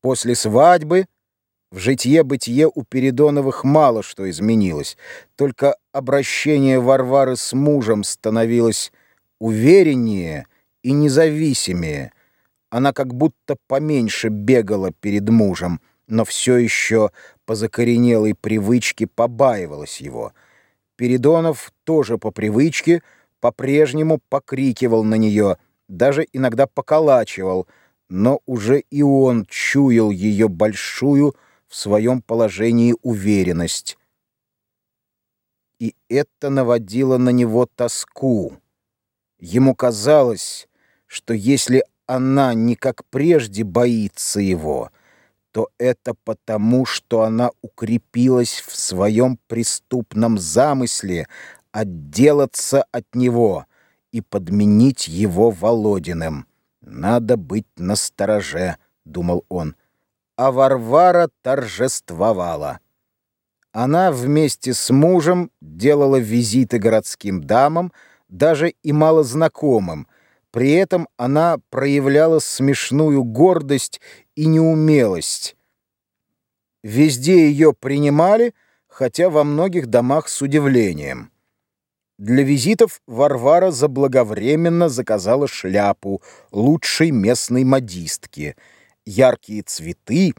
После свадьбы в житье-бытие у Передоновых мало что изменилось, только обращение Варвары с мужем становилось увереннее и независимее. Она как будто поменьше бегала перед мужем, но все еще по закоренелой привычке побаивалась его. Передонов тоже по привычке по-прежнему покрикивал на нее, даже иногда поколачивал, но уже и он чуял ее большую в своем положении уверенность. И это наводило на него тоску. Ему казалось, что если она не как прежде боится его, то это потому, что она укрепилась в своем преступном замысле отделаться от него и подменить его Володиным. «Надо быть настороже», — думал он. А Варвара торжествовала. Она вместе с мужем делала визиты городским дамам, даже и малознакомым. При этом она проявляла смешную гордость и неумелость. Везде ее принимали, хотя во многих домах с удивлением. Для визитов Варвара заблаговременно заказала шляпу лучшей местной модистки. Яркие цветы,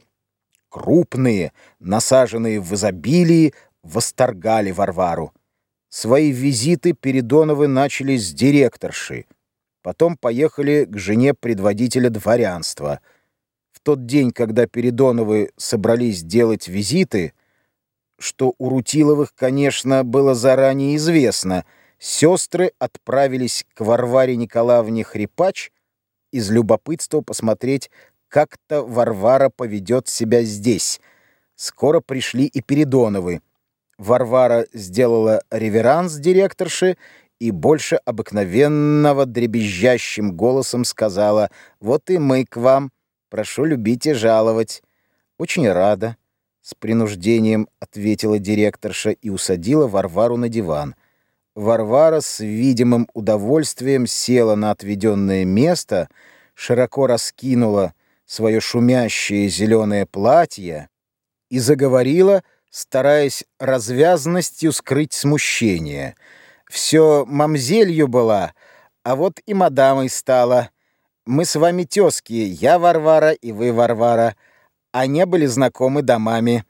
крупные, насаженные в изобилии, восторгали Варвару. Свои визиты Передоновы начали с директорши. Потом поехали к жене предводителя дворянства. В тот день, когда Передоновы собрались делать визиты, что у Рутиловых, конечно, было заранее известно. Сестры отправились к Варваре Николаевне Хрипач из любопытства посмотреть, как-то Варвара поведет себя здесь. Скоро пришли и Передоновы. Варвара сделала реверанс директорши и больше обыкновенного дребезжащим голосом сказала «Вот и мы к вам. Прошу любить и жаловать. Очень рада». С принуждением ответила директорша и усадила Варвару на диван. Варвара с видимым удовольствием села на отведенное место, широко раскинула свое шумящее зеленое платье и заговорила, стараясь развязностью скрыть смущение. «Все мамзелью была, а вот и мадамой стала. Мы с вами тезки, я Варвара и вы Варвара» не были знакомы домами.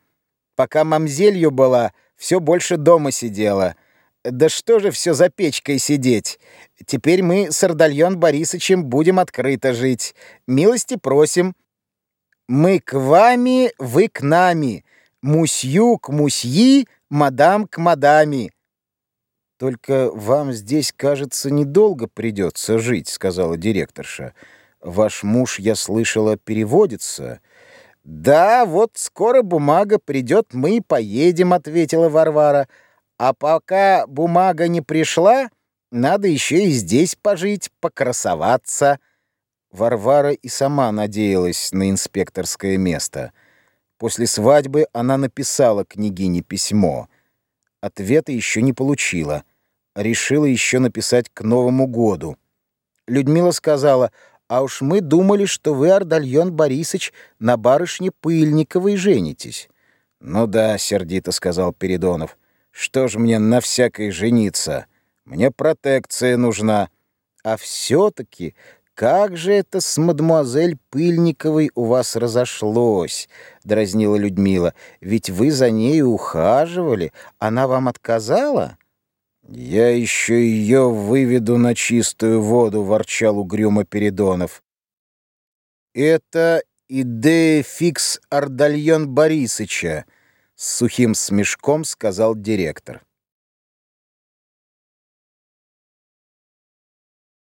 Пока мамзелью была, все больше дома сидела. Да что же все за печкой сидеть? Теперь мы с Ардальон Борисовичем будем открыто жить. Милости просим. Мы к вами, вы к нами. Мусью к мусьи, мадам к мадами. «Только вам здесь, кажется, недолго придется жить», — сказала директорша. «Ваш муж, я слышала, переводится». «Да, вот скоро бумага придет, мы поедем», — ответила Варвара. «А пока бумага не пришла, надо еще и здесь пожить, покрасоваться». Варвара и сама надеялась на инспекторское место. После свадьбы она написала княгине письмо. Ответа еще не получила. Решила еще написать к Новому году. Людмила сказала, а уж мы думали, что вы, Ардальон Борисович, на барышне Пыльниковой женитесь. Ну да, сердито сказал Передонов. Что ж мне на всякой жениться? Мне протекция нужна. А все-таки как же это с мадемуазель Пыльниковой у вас разошлось? Дразнила Людмила. Ведь вы за ней ухаживали. Она вам отказала? «Я еще ее выведу на чистую воду», — ворчал угрюмо Передонов. «Это идея фикс Ардальон Борисыча», — с сухим смешком сказал директор.